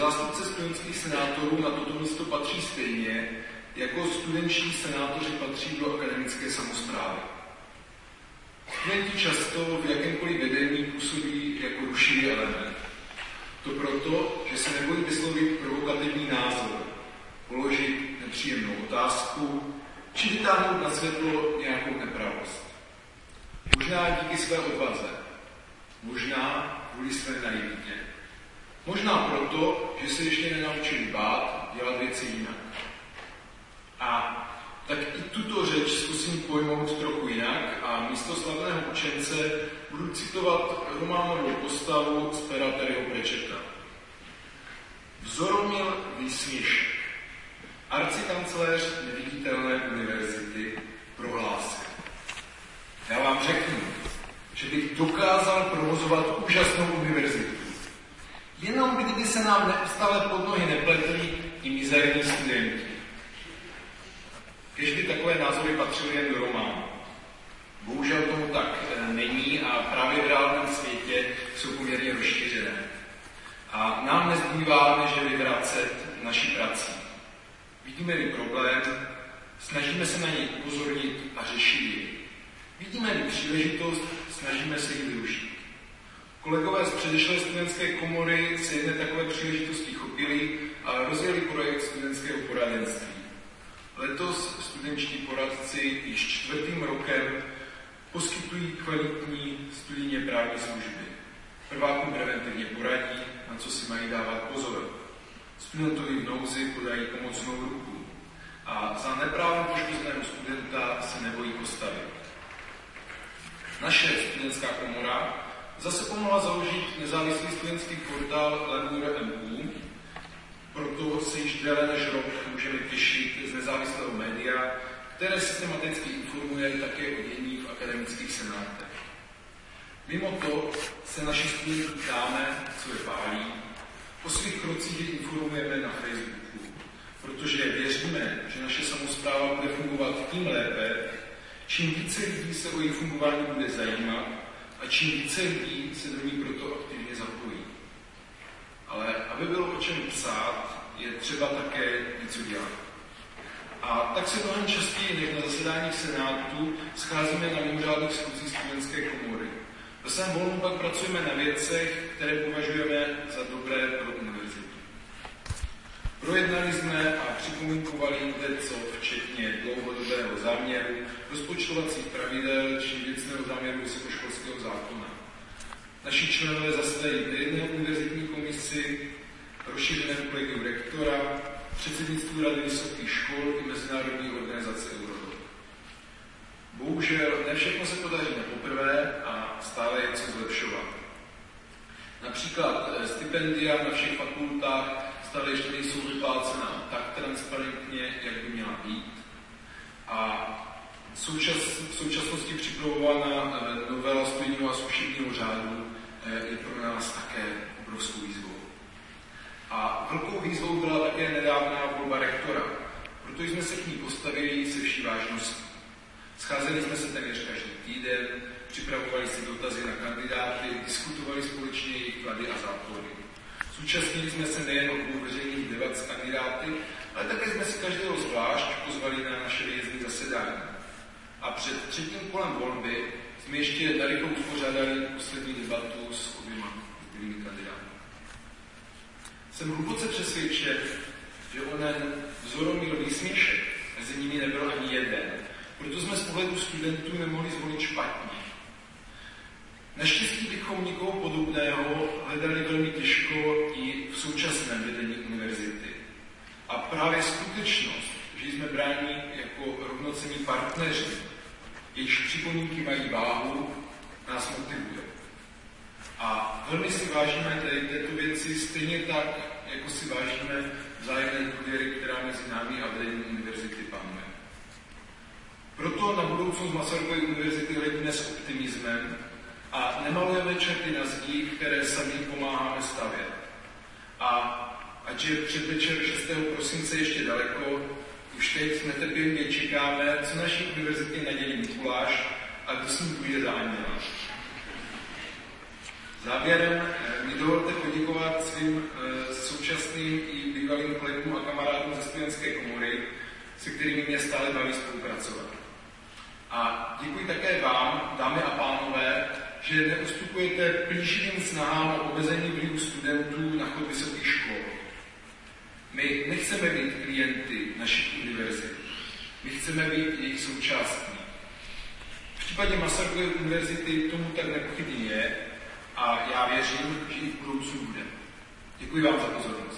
zástupce studentských senátorů na toto místo patří stejně, jako studenční senátoři patří do akademické samozprávy. Studenti často v jakémkoliv vedení působí jako rušivý element. To proto, že se nebojí vyslovit provokativní názor, položit nepříjemnou otázku, či vytáhnout na světlo nějakou nepravost. Možná díky své odvaze, možná kvůli své naivitě. Možná proto, že se ještě nenaučili bát dělat věci jinak. A tak i tuto řeč zkusím pojmout trochu jinak a místo slavného učence budu citovat románovou postavu z pera Terryho Prečeta. Vzoromil výsměšek. Arcikancléř neviditelné univerzity prohlásil. Já vám řeknu, že bych dokázal provozovat úžasnou univerzitu. Jenom kdyby se nám neustále pod nohy nepletli i mizerní studenti. Kežby takové názory patřily jen do románu. Bohužel tomu tak eh, není a právě v reálném světě jsou poměrně rozšířené. A nám nezbývá, než je vyvracet naší prací. Vidíme-li problém, snažíme se na něj upozornit a řešit ji. Vidíme-li příležitost, snažíme se ji využít. Kolegové z předešlé studentské komory se jedné takové příležitosti chopili a rozjeli projekt studentského poradenství. Letos studentští poradci již čtvrtým rokem poskytují kvalitní studijně právní služby. Prvákům preventivně poradí, na co si mají dávat pozor. Studentovi v nouzi podají pomocnou ruku a za neprávem poškozeného studenta se nebojí postavit. Naše studentská komora zase pomohla založit nezávislý studentský portál Lemur.mu, proto se již déle než rok můžeme těšit z nezávislého média, které systematicky informuje také o dění v akademických senátech. Mimo to se naši studenti ptáme, co je pálí, o svých krocích informujeme na Facebooku, protože věříme, že naše samozpráva bude fungovat tím lépe, čím více lidí se o její fungování bude zajímat a čím více lidí se do ní proto aktivně zapojí. Ale aby bylo o čem psát, je třeba také něco dělat. A tak se mnohem častěji než na zasedáních Senátu scházíme na mimořádných schůzích studentské komory. Ve svém volnu pak pracujeme na věcech, které považujeme za dobré pro univerzitu. Projednali jsme a připomínkovali co včetně dlouhodobého záměru, rozpočtovacích pravidel či věcného záměru vysokoškolského zákona. Naši členové zasedají v jedné univerzitní komisi, rozšířeném kolegiu rektora, předsednictvu Rady vysokých škol i Mezinárodní organizace Eurodot. Bohužel ne všechno se podaří na poprvé a stále je co zlepšovat. Například eh, stipendia na všech fakultách stále ještě nejsou vyplácena tak transparentně, jak by měla být. A součas, v současnosti připravovaná novela studijního a zkušebního řádu eh, je pro nás také obrovskou výzvou. A velkou výzvou byla také nedávná volba rektora, proto jsme se k ní postavili se vší vážností. Scházeli jsme se téměř každý týden, připravovali si dotazy na kandidáty, diskutovali společně jejich klady a zápory. Zúčastnili jsme se nejen o veřejných debat s kandidáty, ale také jsme si každého zvlášť pozvali na naše výjezdní zasedání. A před třetím kolem volby jsme ještě daleko uspořádali poslední debatu s oběma zbylými kandidáty. Jsem hluboce přesvědčen, že onen vzoromírový směšek mezi nimi nebyl ani jeden. Proto jsme z pohledu studentů nemohli zvolit špatně. Naštěstí bychom nikoho podobného hledali velmi těžko i v současném vedení univerzity. A právě skutečnost, že jsme bráni jako rovnocení partneři, jejichž připomínky mají váhu, nás motivuje. A velmi si vážíme tady této věci stejně tak, jako si vážíme vzájemné důvěry, která mezi námi a vedením univerzity panuje. Proto na budoucnost Masarykovy univerzity hledíme s optimismem a nemalujeme čerty na zdí, které sami pomáháme stavět. A ať je předvečer 6. prosince ještě daleko, už teď netrpělivě čekáme, co naší univerzitě nadělí Mikuláš a kdo s ním půjde za anděla. Závěrem eh, mi dovolte poděkovat svým e, současným i bývalým kolegům a kamarádům ze studentské komory, se kterými mě stále baví spolupracovat. A děkuji také vám, dámy a pánové, že neustupujete plíživým snahám o omezení vlivu studentů na chod vysokých škol. My nechceme být klienty našich univerzit. My chceme být jejich součástí. V případě Masarykovy univerzity tomu tak nepochybně je a já věřím, že i v budoucnu bude. Děkuji vám za pozornost.